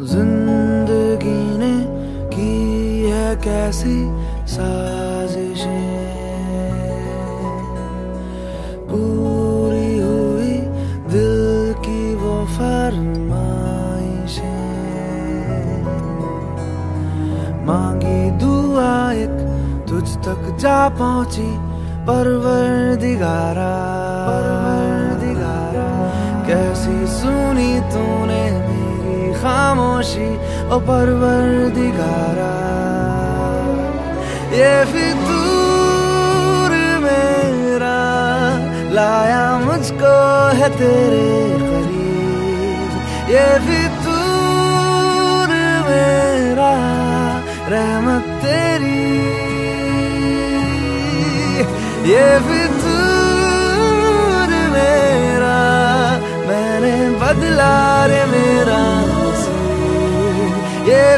ज़िंदगी ने की है कैसी साजिश। पूरी हुई दिल की वो फरमाइश। मांगी दुआ एक तुझ तक जा पहुँची परवर दिगारा परवर दिगारा कैसी सुनी तूने खामोशी ओ परवर दिगारा ये फितूर मेरा, लाया मुझको है तेरे करीब। ये फितूर मेरा, रहमत तेरी। ये फितूर मेरा, मैंने बदला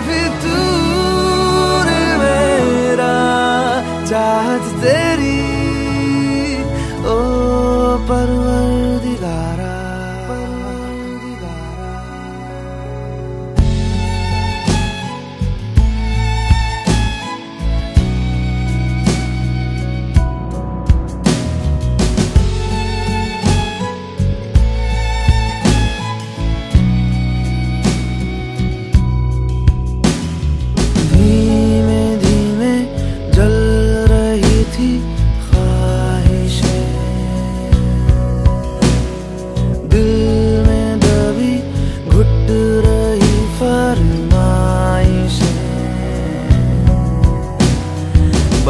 फितूर मेरा चाहत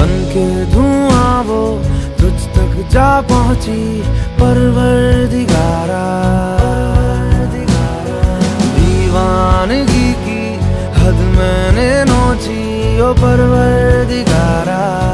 बन के धुआँ वो तुझ तक जा पहुँची परवर दिगारा दीवानगी की हद मैंने नोची, ओ परवर दिगारा